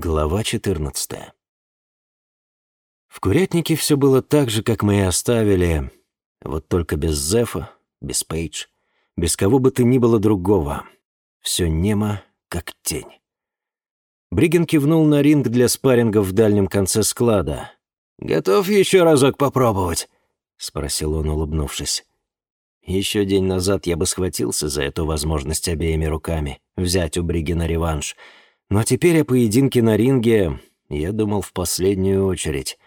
Глава 14 В курятнике все было так же, как мы и оставили, вот только без Зефа, без Пейдж, без кого бы то ни было другого. Все немо, как тень. Бриген кивнул на ринг для спарринга в дальнем конце склада. «Готов еще разок попробовать?» — спросил он, улыбнувшись. Еще день назад я бы схватился за эту возможность обеими руками, взять у Бригена реванш — но теперь о поединке на ринге я думал в последнюю очередь.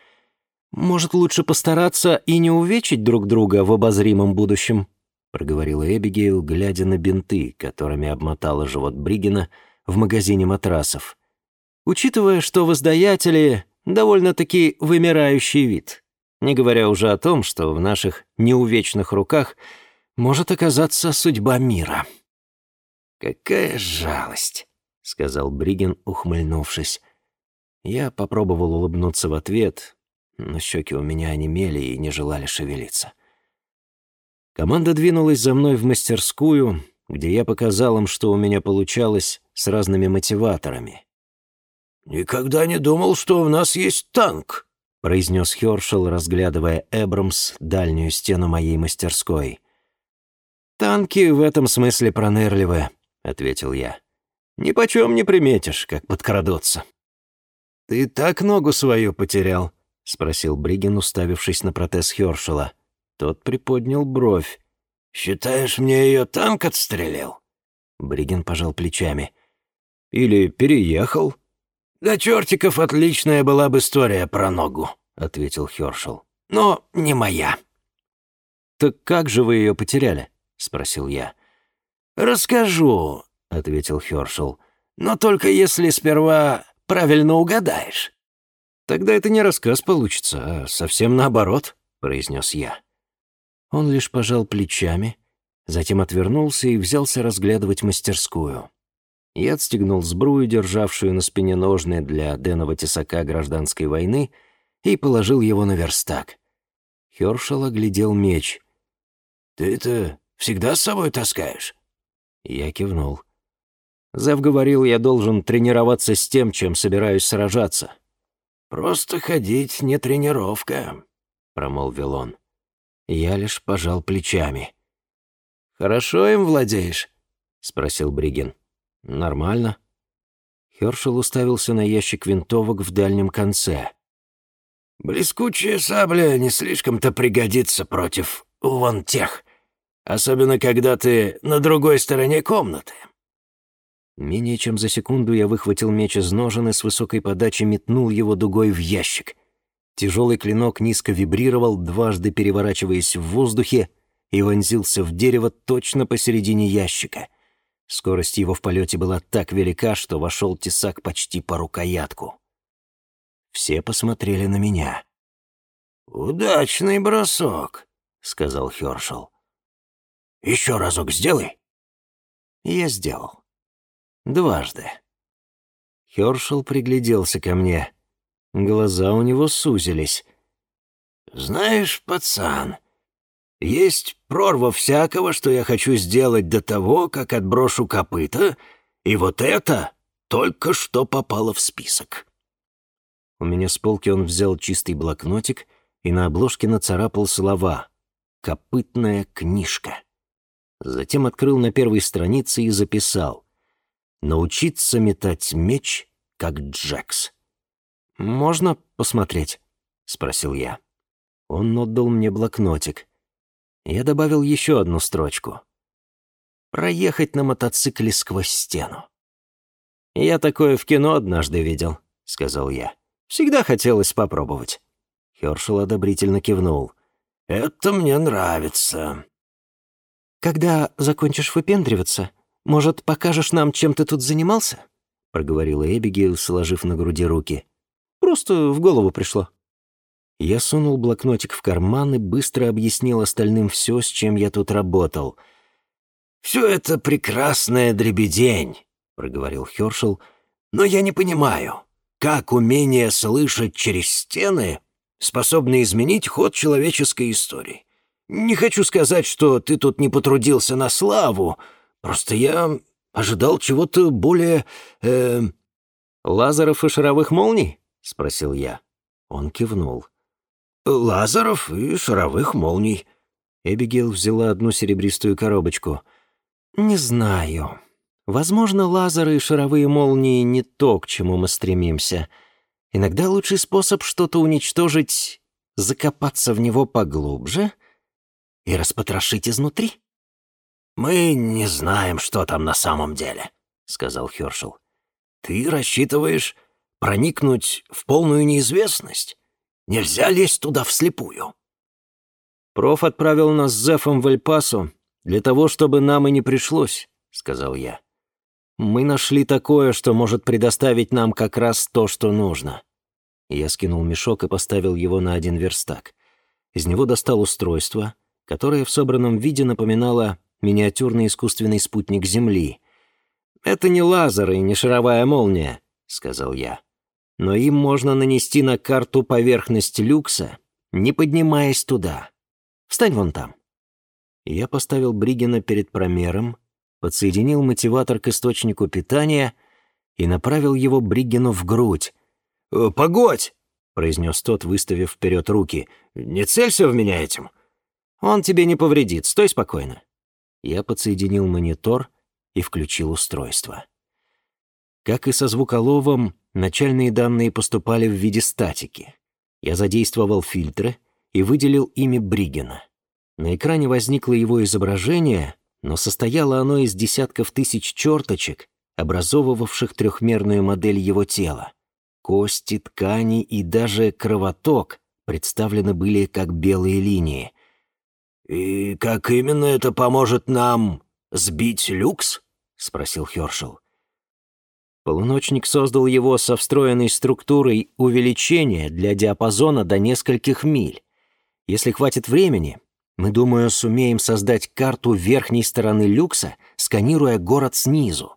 «Может, лучше постараться и не увечить друг друга в обозримом будущем?» — проговорила Эбигейл, глядя на бинты, которыми обмотала живот Бригена в магазине матрасов. «Учитывая, что воздаятели — довольно-таки вымирающий вид, не говоря уже о том, что в наших неувечных руках может оказаться судьба мира». «Какая жалость!» — сказал Бриген, ухмыльнувшись. Я попробовал улыбнуться в ответ, но щеки у меня онемели и не желали шевелиться. Команда двинулась за мной в мастерскую, где я показал им, что у меня получалось с разными мотиваторами. «Никогда не думал, что у нас есть танк», — произнес Хёршел, разглядывая Эбрамс, дальнюю стену моей мастерской. «Танки в этом смысле пронырливы», — ответил я. Ни почем не приметишь, как подкрадутся». «Ты так ногу свою потерял?» — спросил Бригин, уставившись на протез Хёршела. Тот приподнял бровь. «Считаешь, мне ее танк отстрелил?» Бригин пожал плечами. «Или переехал?» «Да чертиков отличная была бы история про ногу», — ответил Хёршел. «Но не моя». «Так как же вы ее потеряли?» — спросил я. «Расскажу ответил Хёршел. «Но только если сперва правильно угадаешь». «Тогда это не рассказ получится, а совсем наоборот», — произнес я. Он лишь пожал плечами, затем отвернулся и взялся разглядывать мастерскую. Я отстегнул сбрую, державшую на спине ножны для Денова тесака гражданской войны, и положил его на верстак. Хёршел оглядел меч. «Ты это всегда с собой таскаешь?» Я кивнул. Зев говорил, я должен тренироваться с тем, чем собираюсь сражаться. «Просто ходить не тренировка», — промолвил он. Я лишь пожал плечами. «Хорошо им владеешь?» — спросил Бригин. «Нормально». Хершел уставился на ящик винтовок в дальнем конце. «Блескучая сабля не слишком-то пригодится против вон тех, особенно когда ты на другой стороне комнаты». Менее чем за секунду я выхватил меч из ножен и с высокой подачи метнул его дугой в ящик. Тяжелый клинок низко вибрировал, дважды переворачиваясь в воздухе, и вонзился в дерево точно посередине ящика. Скорость его в полете была так велика, что вошел тесак почти по рукоятку. Все посмотрели на меня. «Удачный бросок», — сказал Хёршел. «Еще разок сделай». Я сделал. Дважды. Хёршел пригляделся ко мне. Глаза у него сузились. «Знаешь, пацан, есть прорва всякого, что я хочу сделать до того, как отброшу копыта, и вот это только что попало в список». У меня с полки он взял чистый блокнотик и на обложке нацарапал слова «Копытная книжка». Затем открыл на первой странице и записал научиться метать меч, как Джекс. «Можно посмотреть?» — спросил я. Он отдал мне блокнотик. Я добавил еще одну строчку. «Проехать на мотоцикле сквозь стену». «Я такое в кино однажды видел», — сказал я. «Всегда хотелось попробовать». Хершел одобрительно кивнул. «Это мне нравится». «Когда закончишь выпендриваться, может, покажешь нам, чем ты тут занимался?» — проговорила Эбигейл, сложив на груди руки. «Просто в голову пришло». Я сунул блокнотик в карман и быстро объяснил остальным все, с чем я тут работал. «Все это прекрасная дребедень», — проговорил Хершел, «но я не понимаю, как умение слышать через стены способно изменить ход человеческой истории. Не хочу сказать, что ты тут не потрудился на славу, Просто я ожидал чего-то более... Э, «Лазеров и шаровых молний?» — спросил я. Он кивнул. «Лазеров и шаровых молний». Эбигейл взяла одну серебристую коробочку. «Не знаю. Возможно, лазеры и шаровые молнии не то, к чему мы стремимся. Иногда лучший способ что-то уничтожить — закопаться в него поглубже и распотрошить изнутри». «Мы не знаем, что там на самом деле», — сказал Хёршел. «Ты рассчитываешь проникнуть в полную неизвестность? Нельзя лезть туда вслепую». «Проф отправил нас с Зефом в Эль-Пасо для того, чтобы нам и не пришлось», — сказал я. «Мы нашли такое, что может предоставить нам как раз то, что нужно». Я скинул мешок и поставил его на один верстак. Из него достал устройство, которое в собранном виде напоминало миниатюрный искусственный спутник Земли. «Это не лазер и не шаровая молния», — сказал я. «Но им можно нанести на карту поверхность люкса, не поднимаясь туда. Встань вон там». Я поставил Бригина перед промером, подсоединил мотиватор к источнику питания и направил его Бригину в грудь. «Э, «Погодь!» — произнес тот, выставив вперед руки. «Не целься в меня этим!» «Он тебе не повредит, стой спокойно». Я подсоединил монитор и включил устройство. Как и со звуколовом, начальные данные поступали в виде статики. Я задействовал фильтры и выделил имя Бригена. На экране возникло его изображение, но состояло оно из десятков тысяч черточек, образовывавших трехмерную модель его тела. Кости, ткани и даже кровоток представлены были как белые линии. «И как именно это поможет нам сбить люкс?» — спросил Хёршел. Полуночник создал его со встроенной структурой увеличения для диапазона до нескольких миль. Если хватит времени, мы, думаю, сумеем создать карту верхней стороны люкса, сканируя город снизу.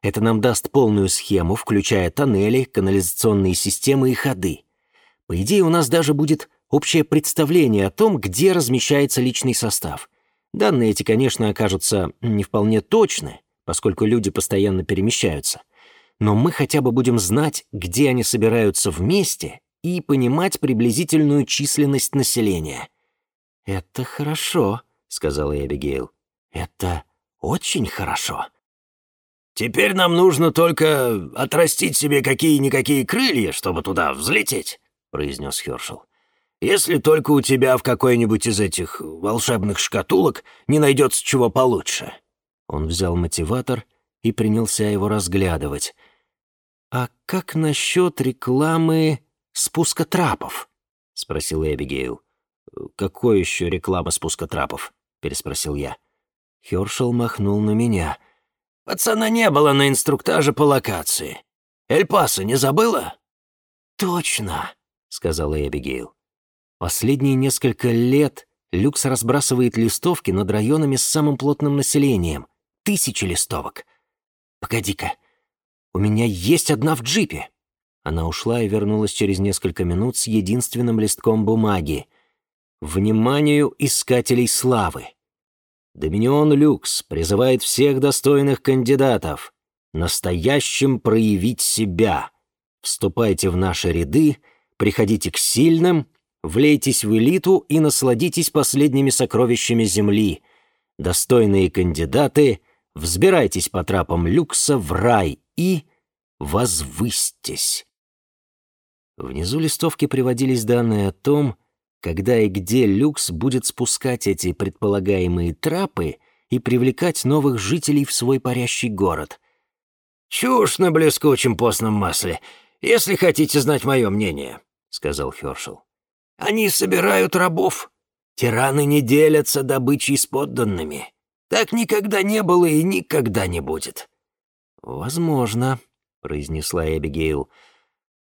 Это нам даст полную схему, включая тоннели, канализационные системы и ходы. По идее, у нас даже будет общее представление о том, где размещается личный состав. Данные эти, конечно, окажутся не вполне точны, поскольку люди постоянно перемещаются. Но мы хотя бы будем знать, где они собираются вместе и понимать приблизительную численность населения. «Это хорошо», — сказала Эбигейл. «Это очень хорошо». «Теперь нам нужно только отрастить себе какие-никакие крылья, чтобы туда взлететь», — произнес Хершел. Если только у тебя в какой-нибудь из этих волшебных шкатулок не найдется чего получше». Он взял мотиватор и принялся его разглядывать. «А как насчет рекламы спуска трапов?» — спросил Эбигейл. «Какой еще реклама спуска трапов?» — переспросил я. Хершел махнул на меня. «Пацана не было на инструктаже по локации. Эль-Пасо не забыла?» «Точно», — сказала Эбигейл. Последние несколько лет Люкс разбрасывает листовки над районами с самым плотным населением. Тысячи листовок. Погоди-ка, у меня есть одна в джипе. Она ушла и вернулась через несколько минут с единственным листком бумаги. Вниманию искателей славы. Доминион Люкс призывает всех достойных кандидатов настоящим проявить себя. Вступайте в наши ряды, приходите к сильным Влейтесь в элиту и насладитесь последними сокровищами Земли. Достойные кандидаты, взбирайтесь по трапам люкса в рай и возвыстесь. Внизу листовки приводились данные о том, когда и где люкс будет спускать эти предполагаемые трапы и привлекать новых жителей в свой парящий город. «Чушь на блескучем постном масле, если хотите знать мое мнение», — сказал Хершел. Они собирают рабов. Тираны не делятся добычей с подданными. Так никогда не было и никогда не будет». «Возможно», — произнесла Эбигейл.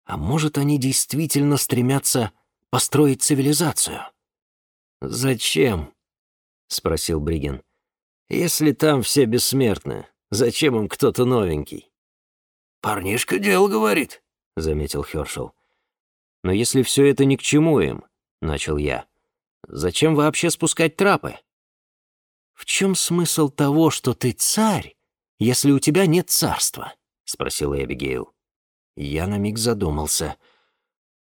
«А может, они действительно стремятся построить цивилизацию?» «Зачем?» — спросил Бриген. «Если там все бессмертны, зачем им кто-то новенький?» «Парнишка дело говорит», — заметил Хершел. Но если все это ни к чему им, — начал я, — зачем вообще спускать трапы? «В чем смысл того, что ты царь, если у тебя нет царства?» — спросила Эбигейл. Я на миг задумался.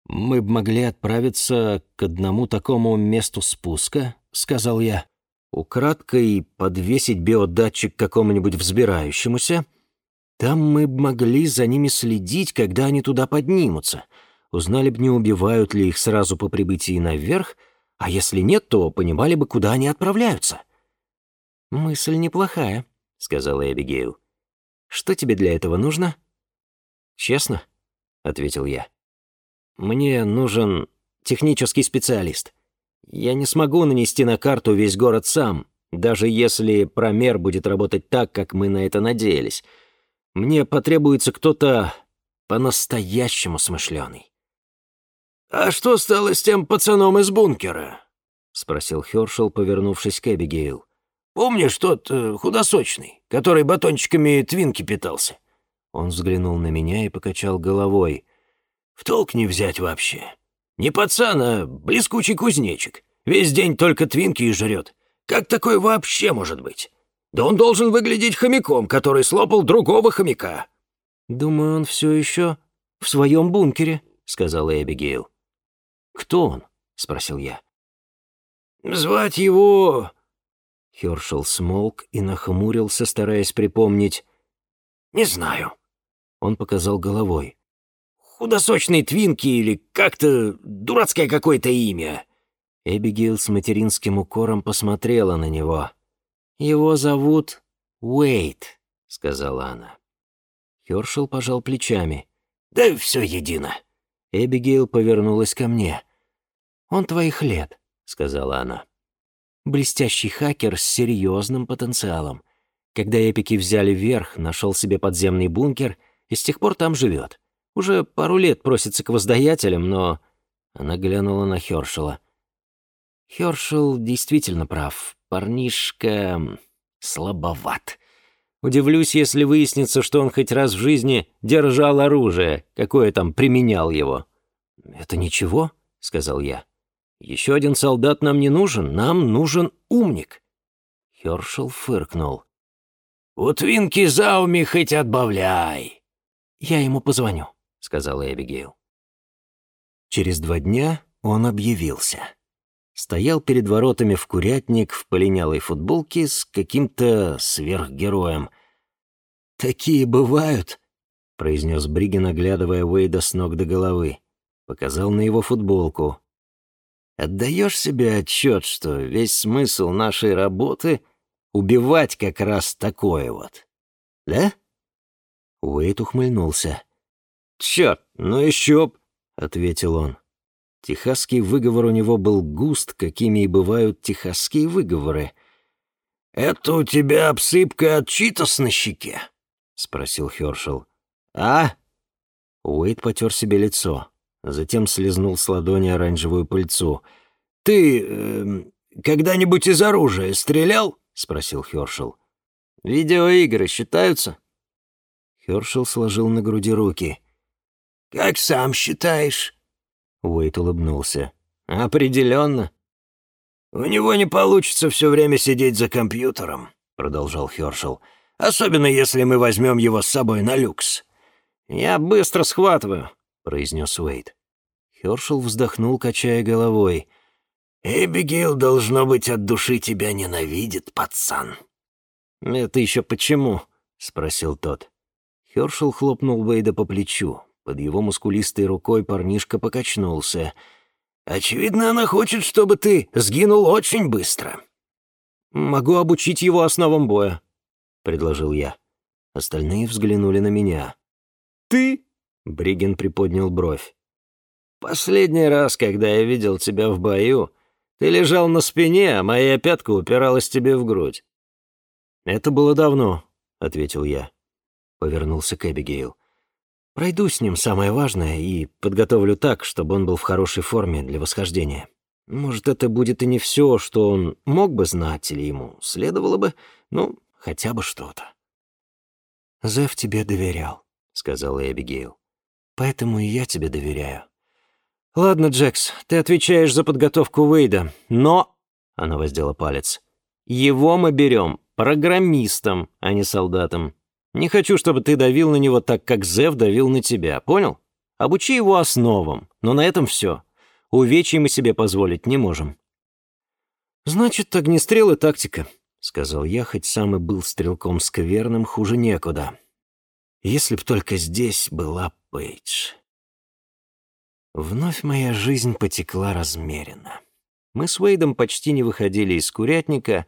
«Мы бы могли отправиться к одному такому месту спуска», — сказал я. «Украдкой подвесить биодатчик какому-нибудь взбирающемуся. Там мы бы могли за ними следить, когда они туда поднимутся. Узнали бы, не убивают ли их сразу по прибытии наверх, а если нет, то понимали бы, куда они отправляются». «Мысль неплохая», — сказала Эбигейл. «Что тебе для этого нужно?» «Честно?» — ответил я. «Мне нужен технический специалист. Я не смогу нанести на карту весь город сам, даже если промер будет работать так, как мы на это надеялись. Мне потребуется кто-то по-настоящему смышленый». «А что стало с тем пацаном из бункера?» — спросил Хёршел, повернувшись к Эбигейл. «Помнишь тот э, худосочный, который батончиками твинки питался?» Он взглянул на меня и покачал головой. «В толк не взять вообще. Не пацан, а блескучий кузнечик. Весь день только твинки и жрет. Как такое вообще может быть? Да он должен выглядеть хомяком, который слопал другого хомяка». «Думаю, он все еще в своем бункере», — сказала Эбигейл. «Кто он?» — спросил я. «Звать его...» Хершел смолк и нахмурился, стараясь припомнить. «Не знаю». Он показал головой. «Худосочный Твинки или как-то дурацкое какое-то имя». Эбигейл с материнским укором посмотрела на него. «Его зовут Уэйт», — сказала она. Хершел пожал плечами. «Да все едино». Эбигейл повернулась ко мне. «Он твоих лет», — сказала она. «Блестящий хакер с серьезным потенциалом. Когда эпики взяли верх, нашел себе подземный бункер и с тех пор там живет. Уже пару лет просится к воздаятелям, но...» Она глянула на Хершела. Хершел действительно прав. Парнишка слабоват. Удивлюсь, если выяснится, что он хоть раз в жизни держал оружие, какое там применял его. «Это ничего», — сказал я. «Еще один солдат нам не нужен, нам нужен умник». Хершел фыркнул. «У Твинки Зауми хоть отбавляй!» «Я ему позвоню», — сказала Эбигейл. Через два дня он объявился. Стоял перед воротами в курятник в полинялой футболке с каким-то сверхгероем. «Такие бывают», — произнес Бригин, оглядывая Уэйда с ног до головы. Показал на его футболку. «Отдаешь себе отчет, что весь смысл нашей работы — убивать как раз такое вот? Да?» Уэйд ухмыльнулся. «Черт, ну еще б!» — ответил он. Техасский выговор у него был густ, какими и бывают техасские выговоры. «Это у тебя обсыпка от читос на щеке?» — спросил Хершел. «А?» Уэйд потер себе лицо, затем слезнул с ладони оранжевую пыльцу. «Ты э, когда-нибудь из оружия стрелял?» — спросил Хершел. «Видеоигры считаются?» Хершел сложил на груди руки. «Как сам считаешь?» Уэйт улыбнулся. «Определенно». «У него не получится все время сидеть за компьютером», — продолжал Хершел. «Особенно, если мы возьмем его с собой на люкс». «Я быстро схватываю», — произнес Уэйт. Хершел вздохнул, качая головой. «Эбигейл, должно быть, от души тебя ненавидит, пацан». «Это еще почему?» — спросил тот. Хершел хлопнул Уэйда по плечу. Под его мускулистой рукой парнишка покачнулся. «Очевидно, она хочет, чтобы ты сгинул очень быстро». «Могу обучить его основам боя», — предложил я. Остальные взглянули на меня. «Ты?» — Бриген приподнял бровь. «Последний раз, когда я видел тебя в бою, ты лежал на спине, а моя пятка упиралась тебе в грудь». «Это было давно», — ответил я. Повернулся к Эбигейл. Пройду с ним самое важное и подготовлю так, чтобы он был в хорошей форме для восхождения. Может, это будет и не все, что он мог бы знать или ему следовало бы, ну, хотя бы что-то. «Зев тебе доверял», — сказала Эбигейл. «Поэтому и я тебе доверяю». «Ладно, Джекс, ты отвечаешь за подготовку Уэйда, но...» — она воздела палец. «Его мы берем программистом, а не солдатом. Не хочу, чтобы ты давил на него так, как Зев давил на тебя, понял? Обучи его основам, но на этом все. Увечий мы себе позволить не можем». «Значит, огнестрел и тактика», — сказал я, хоть сам и был стрелком скверным, хуже некуда. «Если б только здесь была Пейдж». Вновь моя жизнь потекла размеренно. Мы с Уэйдом почти не выходили из курятника,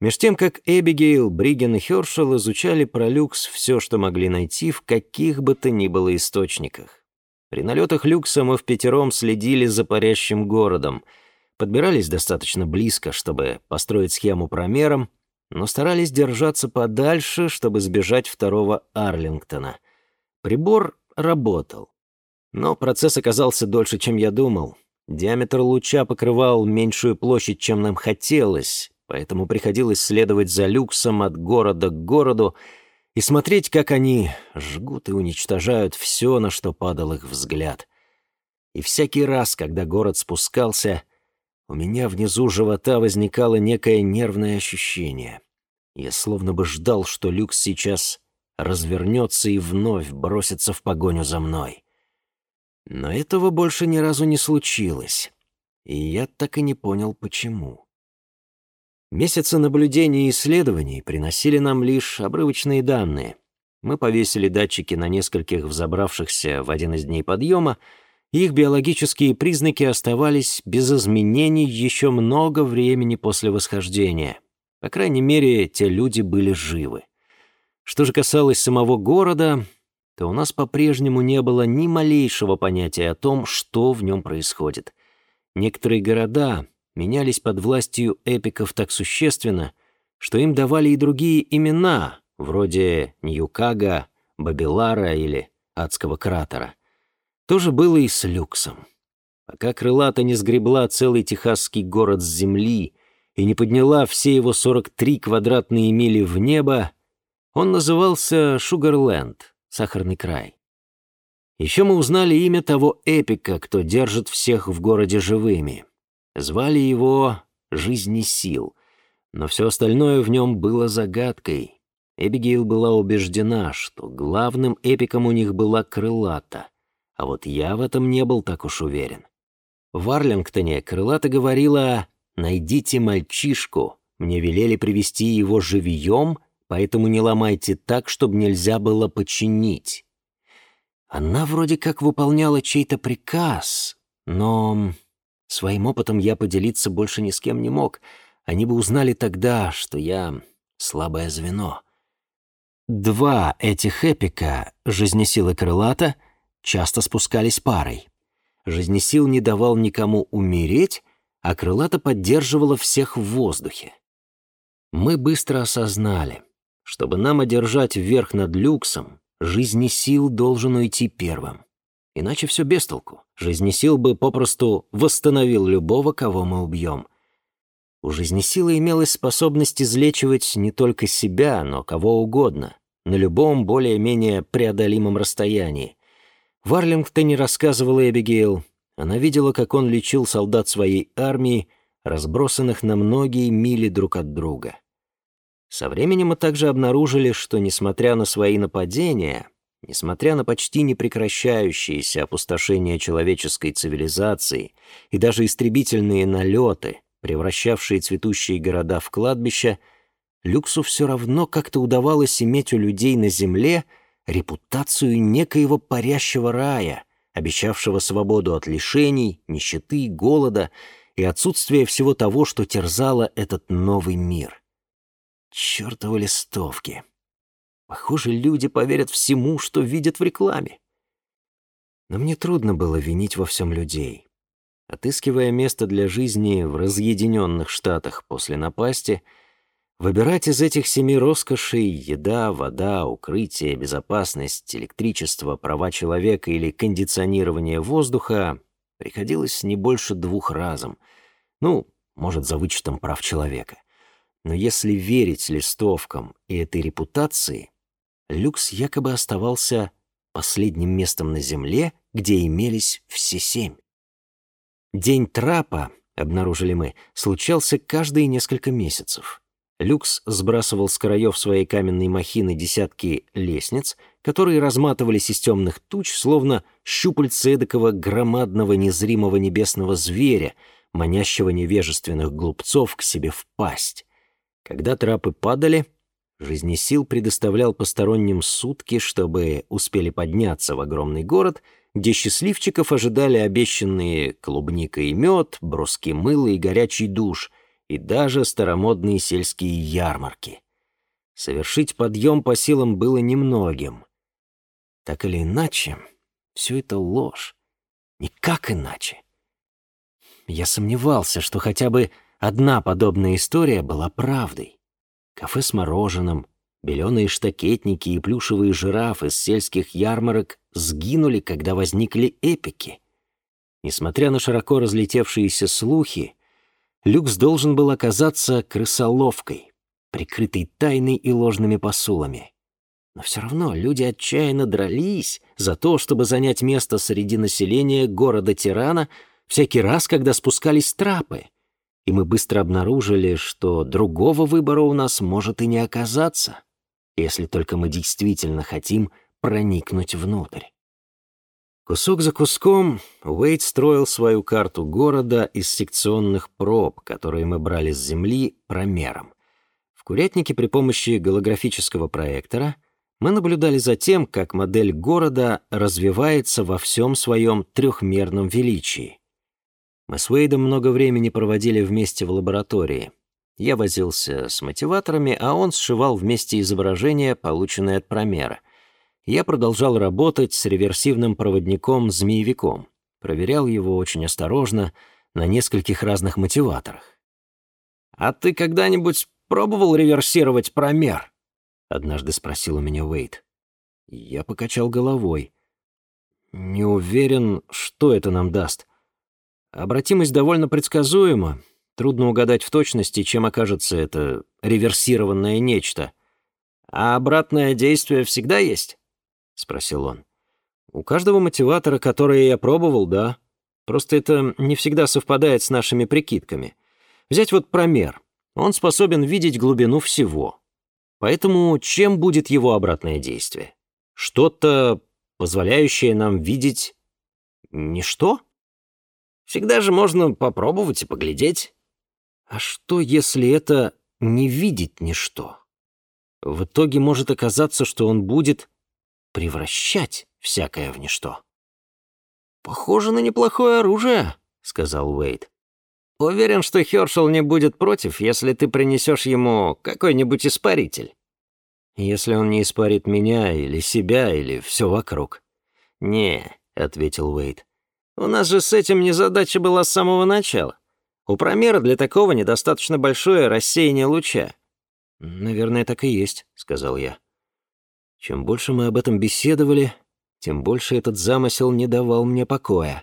меж тем, как Эбигейл, Бриген и Хёршел изучали про люкс все, что могли найти в каких бы то ни было источниках. При налетах люкса мы в пятером следили за парящим городом, подбирались достаточно близко, чтобы построить схему промером, но старались держаться подальше, чтобы сбежать второго Арлингтона. Прибор работал. Но процесс оказался дольше, чем я думал. Диаметр луча покрывал меньшую площадь, чем нам хотелось, поэтому приходилось следовать за люксом от города к городу и смотреть, как они жгут и уничтожают все, на что падал их взгляд. И всякий раз, когда город спускался, у меня внизу живота возникало некое нервное ощущение. Я словно бы ждал, что люкс сейчас развернется и вновь бросится в погоню за мной. Но этого больше ни разу не случилось, и я так и не понял, почему. Месяцы наблюдений и исследований приносили нам лишь обрывочные данные. Мы повесили датчики на нескольких взобравшихся в один из дней подъема, их биологические признаки оставались без изменений еще много времени после восхождения. По крайней мере, те люди были живы. Что же касалось самого города, то у нас по-прежнему не было ни малейшего понятия о том, что в нем происходит. Некоторые города менялись под властью эпиков так существенно, что им давали и другие имена, вроде Ньюкага, Бабилара или Адского кратера. То же было и с Люксом. Пока крылата не сгребла целый техасский город с земли и не подняла все его 43 квадратные мили в небо, он назывался Шугарленд — Сахарный край. Еще мы узнали имя того эпика, кто держит всех в городе живыми. Звали его «Жизни сил», но все остальное в нем было загадкой. Эбигейл была убеждена, что главным эпиком у них была крылата, а вот я в этом не был так уж уверен. В Арлингтоне крылата говорила «Найдите мальчишку, мне велели привести его живьем поэтому не ломайте так, чтобы нельзя было починить. Она вроде как выполняла чей-то приказ, но своим опытом я поделиться больше ни с кем не мог. Они бы узнали тогда, что я слабое звено. Два этих эпика, жизнесилы крылата, часто спускались парой. Жизнесил не давал никому умереть, а крылата поддерживала всех в воздухе. Мы быстро осознали — чтобы нам одержать верх над люксом, жизнесил должен уйти первым. Иначе все без толку. Жизнесил бы попросту восстановил любого, кого мы убьем. У жизнесилы имелась способность излечивать не только себя, но кого угодно, на любом более-менее преодолимом расстоянии. В Арлингтоне рассказывала Эбигейл. Она видела, как он лечил солдат своей армии, разбросанных на многие мили друг от друга. Со временем мы также обнаружили, что, несмотря на свои нападения, несмотря на почти непрекращающееся опустошение человеческой цивилизации и даже истребительные налеты, превращавшие цветущие города в кладбища, Люксу все равно как-то удавалось иметь у людей на земле репутацию некоего парящего рая, обещавшего свободу от лишений, нищеты, голода и отсутствия всего того, что терзало этот новый мир. Чёртовы листовки. Похоже, люди поверят всему, что видят в рекламе. Но мне трудно было винить во всем людей. Отыскивая место для жизни в разъединенных штатах после напасти, выбирать из этих семи роскошей еда, вода, укрытие, безопасность, электричество, права человека или кондиционирование воздуха приходилось не больше двух разом. Ну, может, за вычетом прав человека. Но если верить листовкам и этой репутации, люкс якобы оставался последним местом на Земле, где имелись все семь. День трапа, обнаружили мы, случался каждые несколько месяцев. Люкс сбрасывал с краев своей каменной махины десятки лестниц, которые разматывались из темных туч, словно щупальца эдакого громадного незримого небесного зверя, манящего невежественных глупцов к себе в пасть. Когда трапы падали, жизнесил предоставлял посторонним сутки, чтобы успели подняться в огромный город, где счастливчиков ожидали обещанные клубника и мед, бруски мыла и горячий душ — и даже старомодные сельские ярмарки. Совершить подъем по силам было немногим. Так или иначе, все это ложь. Никак иначе. Я сомневался, что хотя бы одна подобная история была правдой. Кафе с мороженым, беленые штакетники и плюшевые жирафы с сельских ярмарок сгинули, когда возникли эпики. Несмотря на широко разлетевшиеся слухи, Люкс должен был оказаться крысоловкой, прикрытой тайной и ложными посулами. Но все равно люди отчаянно дрались за то, чтобы занять место среди населения города-тирана всякий раз, когда спускались трапы. И мы быстро обнаружили, что другого выбора у нас может и не оказаться, если только мы действительно хотим проникнуть внутрь. Кусок за куском Уэйд строил свою карту города из секционных проб, которые мы брали с Земли промером. В курятнике при помощи голографического проектора мы наблюдали за тем, как модель города развивается во всем своем трехмерном величии. Мы с Уэйдом много времени проводили вместе в лаборатории. Я возился с мотиваторами, а он сшивал вместе изображения, полученные от промера — я продолжал работать с реверсивным проводником-змеевиком. Проверял его очень осторожно на нескольких разных мотиваторах. «А ты когда-нибудь пробовал реверсировать промер?» — однажды спросил у меня Уэйт. Я покачал головой. «Не уверен, что это нам даст. Обратимость довольно предсказуема. Трудно угадать в точности, чем окажется это реверсированное нечто. А обратное действие всегда есть?» — спросил он. «У каждого мотиватора, который я пробовал, да. Просто это не всегда совпадает с нашими прикидками. Взять вот промер. Он способен видеть глубину всего. Поэтому чем будет его обратное действие? Что-то, позволяющее нам видеть ничто? Всегда же можно попробовать и поглядеть. А что, если это не видеть ничто? В итоге может оказаться, что он будет превращать всякое в ничто. «Похоже на неплохое оружие», — сказал Уэйд. «Уверен, что Хёршел не будет против, если ты принесешь ему какой-нибудь испаритель. Если он не испарит меня или себя, или все вокруг». «Не», — ответил Уэйд. «У нас же с этим незадача была с самого начала. У промера для такого недостаточно большое рассеяние луча». «Наверное, так и есть», — сказал я. Чем больше мы об этом беседовали, тем больше этот замысел не давал мне покоя.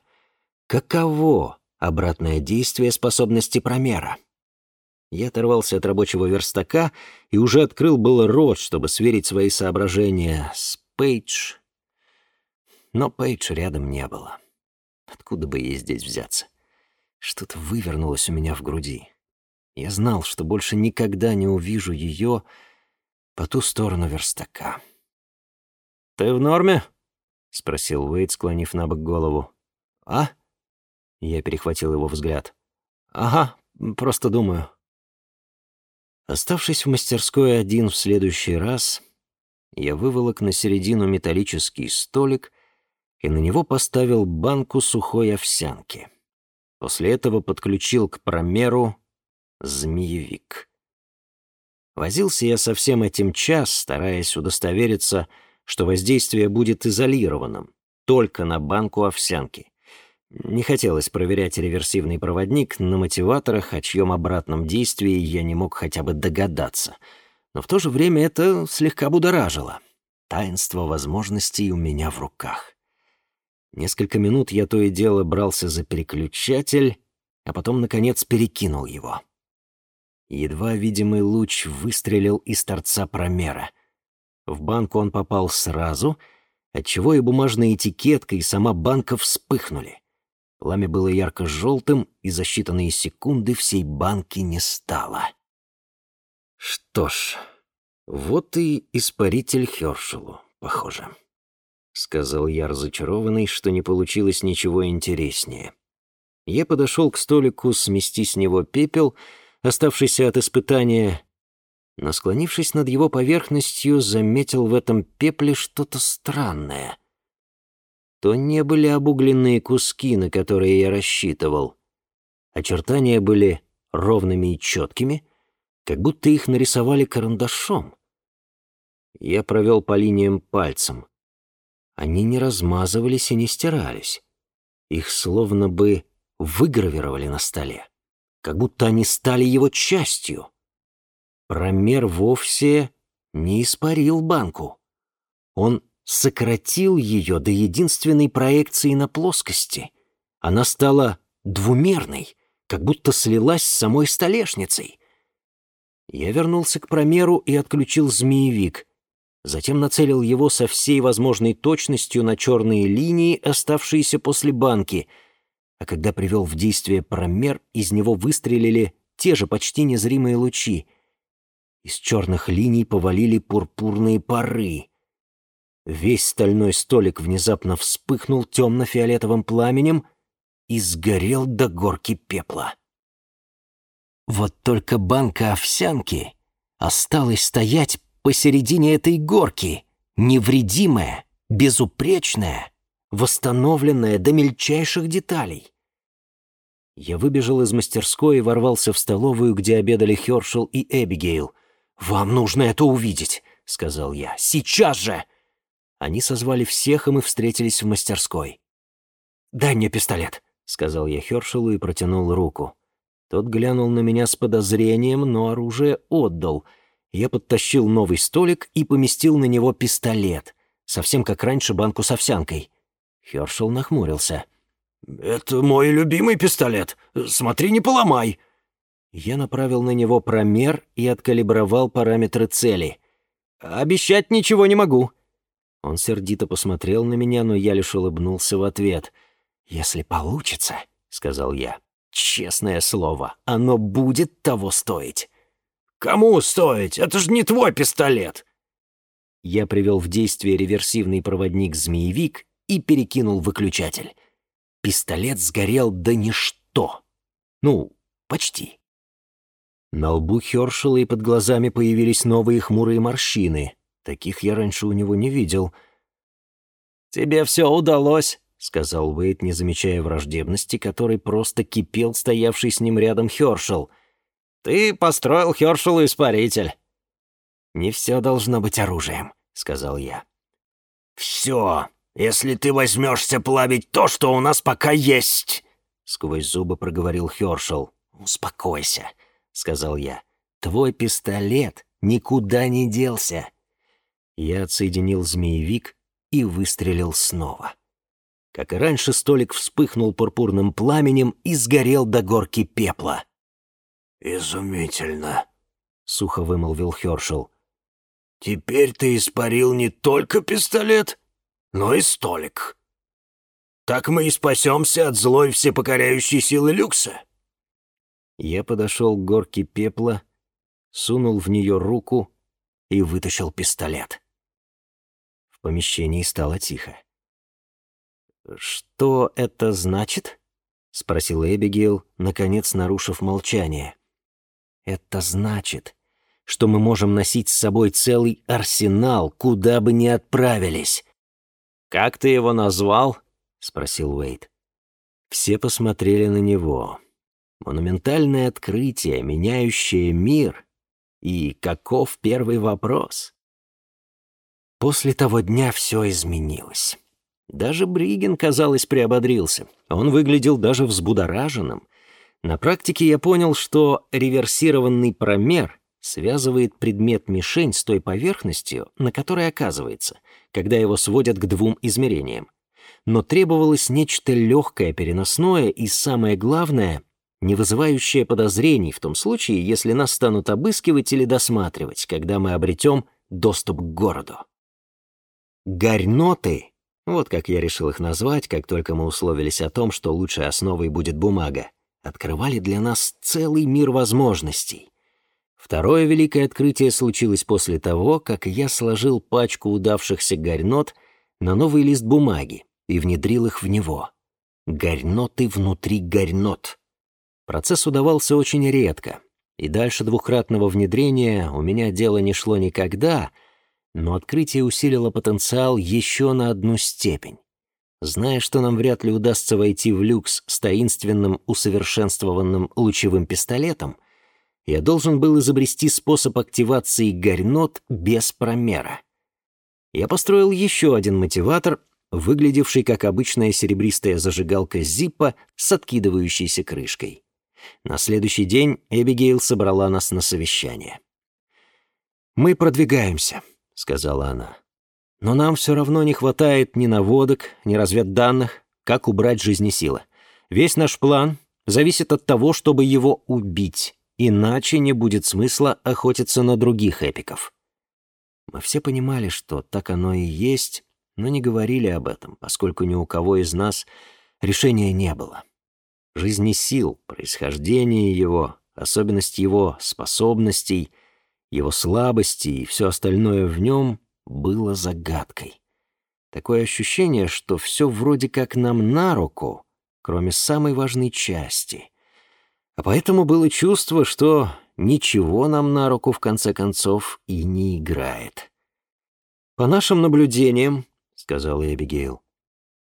Каково обратное действие способности промера? Я оторвался от рабочего верстака и уже открыл было рот, чтобы сверить свои соображения с Пейдж. Но Пейдж рядом не было. Откуда бы ей здесь взяться? Что-то вывернулось у меня в груди. Я знал, что больше никогда не увижу ее по ту сторону верстака. «Ты в норме?» — спросил Уэйд, склонив на бок голову. «А?» — я перехватил его взгляд. «Ага, просто думаю». Оставшись в мастерской один в следующий раз, я выволок на середину металлический столик и на него поставил банку сухой овсянки. После этого подключил к промеру змеевик. Возился я со всем этим час, стараясь удостовериться, что воздействие будет изолированным, только на банку овсянки. Не хотелось проверять реверсивный проводник на мотиваторах, о чьем обратном действии я не мог хотя бы догадаться. Но в то же время это слегка будоражило. Таинство возможностей у меня в руках. Несколько минут я то и дело брался за переключатель, а потом, наконец, перекинул его. Едва видимый луч выстрелил из торца промера. В банку он попал сразу, отчего и бумажная этикетка, и сама банка вспыхнули. Пламя было ярко-желтым, и за считанные секунды всей банки не стало. Что ж, вот и испаритель Хёршелу, похоже. Сказал я разочарованный, что не получилось ничего интереснее. Я подошел к столику смести с него пепел, оставшийся от испытания, но, склонившись над его поверхностью, заметил в этом пепле что-то странное. То не были обугленные куски, на которые я рассчитывал. Очертания были ровными и четкими, как будто их нарисовали карандашом. Я провел по линиям пальцем. Они не размазывались и не стирались. Их словно бы выгравировали на столе, как будто они стали его частью. Промер вовсе не испарил банку. Он сократил ее до единственной проекции на плоскости. Она стала двумерной, как будто слилась с самой столешницей. Я вернулся к промеру и отключил змеевик. Затем нацелил его со всей возможной точностью на черные линии, оставшиеся после банки. А когда привел в действие промер, из него выстрелили те же почти незримые лучи — из черных линий повалили пурпурные пары. Весь стальной столик внезапно вспыхнул темно-фиолетовым пламенем и сгорел до горки пепла. Вот только банка овсянки осталась стоять посередине этой горки, невредимая, безупречная, восстановленная до мельчайших деталей. Я выбежал из мастерской и ворвался в столовую, где обедали Хёршел и Эбигейл. «Вам нужно это увидеть», — сказал я. «Сейчас же!» Они созвали всех, и мы встретились в мастерской. «Дай мне пистолет», — сказал я Хершелу и протянул руку. Тот глянул на меня с подозрением, но оружие отдал. Я подтащил новый столик и поместил на него пистолет, совсем как раньше банку с овсянкой. Хершел нахмурился. «Это мой любимый пистолет. Смотри, не поломай», я направил на него промер и откалибровал параметры цели. «Обещать ничего не могу». Он сердито посмотрел на меня, но я лишь улыбнулся в ответ. «Если получится», — сказал я, — «честное слово, оно будет того стоить». «Кому стоить? Это же не твой пистолет!» Я привел в действие реверсивный проводник-змеевик и перекинул выключатель. Пистолет сгорел до ничто. Ну, почти. На лбу Хёршела и под глазами появились новые хмурые морщины. Таких я раньше у него не видел. «Тебе все удалось», — сказал Уэйт, не замечая враждебности, который просто кипел стоявший с ним рядом Хёршел. «Ты построил Хёршелу испаритель». «Не все должно быть оружием», — сказал я. «Все, если ты возьмешься плавить то, что у нас пока есть», — сквозь зубы проговорил Хёршел. «Успокойся», — сказал я. «Твой пистолет никуда не делся». Я отсоединил змеевик и выстрелил снова. Как и раньше, столик вспыхнул пурпурным пламенем и сгорел до горки пепла. «Изумительно», — сухо вымолвил Хёршел. «Теперь ты испарил не только пистолет, но и столик. Так мы и спасемся от злой всепокоряющей силы люкса». Я подошел к горке пепла, сунул в нее руку и вытащил пистолет. В помещении стало тихо. «Что это значит?» — спросил Эбигейл, наконец нарушив молчание. «Это значит, что мы можем носить с собой целый арсенал, куда бы ни отправились». «Как ты его назвал?» — спросил Уэйт. Все посмотрели на него. Монументальное открытие, меняющее мир. И каков первый вопрос? После того дня все изменилось. Даже Бриген, казалось, приободрился. Он выглядел даже взбудораженным. На практике я понял, что реверсированный промер связывает предмет-мишень с той поверхностью, на которой оказывается, когда его сводят к двум измерениям. Но требовалось нечто легкое, переносное и, самое главное, не вызывающее подозрений в том случае, если нас станут обыскивать или досматривать, когда мы обретем доступ к городу. Горьноты, вот как я решил их назвать, как только мы условились о том, что лучшей основой будет бумага, открывали для нас целый мир возможностей. Второе великое открытие случилось после того, как я сложил пачку удавшихся горнот на новый лист бумаги и внедрил их в него. Горноты внутри горнот. Процесс удавался очень редко, и дальше двухкратного внедрения у меня дело не шло никогда, но открытие усилило потенциал еще на одну степень. Зная, что нам вряд ли удастся войти в люкс с таинственным усовершенствованным лучевым пистолетом, я должен был изобрести способ активации горнот без промера. Я построил еще один мотиватор, выглядевший как обычная серебристая зажигалка Зиппа с откидывающейся крышкой. На следующий день Эбигейл собрала нас на совещание. «Мы продвигаемся», — сказала она. «Но нам все равно не хватает ни наводок, ни разведданных, как убрать жизнесилы. Весь наш план зависит от того, чтобы его убить, иначе не будет смысла охотиться на других эпиков». Мы все понимали, что так оно и есть, но не говорили об этом, поскольку ни у кого из нас решения не было. Жизни сил, происхождение его, особенность его способностей, его слабости и все остальное в нем было загадкой. Такое ощущение, что все вроде как нам на руку, кроме самой важной части. А поэтому было чувство, что ничего нам на руку в конце концов и не играет. По нашим наблюдениям, сказала Эбигейл.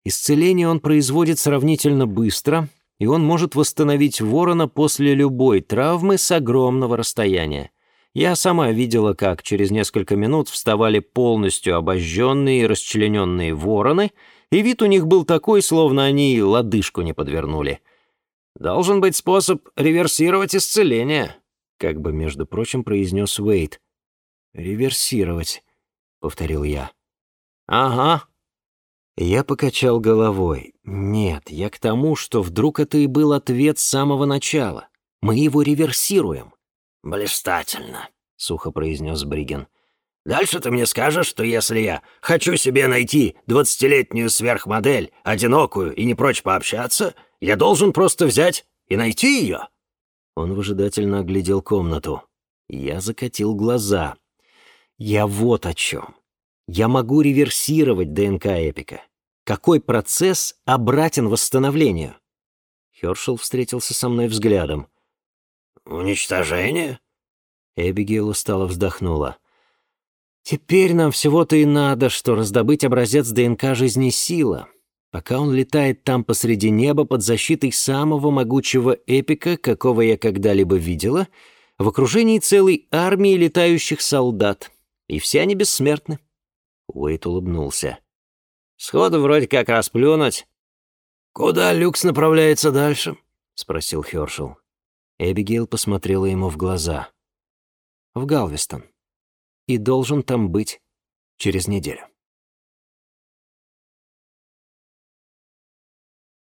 «Исцеление он производит сравнительно быстро, и он может восстановить ворона после любой травмы с огромного расстояния. Я сама видела, как через несколько минут вставали полностью обожженные и расчлененные вороны, и вид у них был такой, словно они лодыжку не подвернули. «Должен быть способ реверсировать исцеление», как бы, между прочим, произнес Уэйт. «Реверсировать», — повторил я. «Ага». Я покачал головой. «Нет, я к тому, что вдруг это и был ответ с самого начала. Мы его реверсируем». «Блистательно», — сухо произнес Бриген. «Дальше ты мне скажешь, что если я хочу себе найти двадцатилетнюю сверхмодель, одинокую и не прочь пообщаться, я должен просто взять и найти ее?» Он выжидательно оглядел комнату. Я закатил глаза. «Я вот о чем. Я могу реверсировать ДНК эпика. Какой процесс обратен восстановлению? Хершел встретился со мной взглядом. «Уничтожение?» Эбигейл устало вздохнула. «Теперь нам всего-то и надо, что раздобыть образец ДНК жизни сила, пока он летает там посреди неба под защитой самого могучего эпика, какого я когда-либо видела, в окружении целой армии летающих солдат, и все они бессмертны. Уэйт улыбнулся. «Сходу вроде как расплюнуть». «Куда Люкс направляется дальше?» — спросил Хёршел. Эбигейл посмотрела ему в глаза. «В Галвестон. И должен там быть через неделю».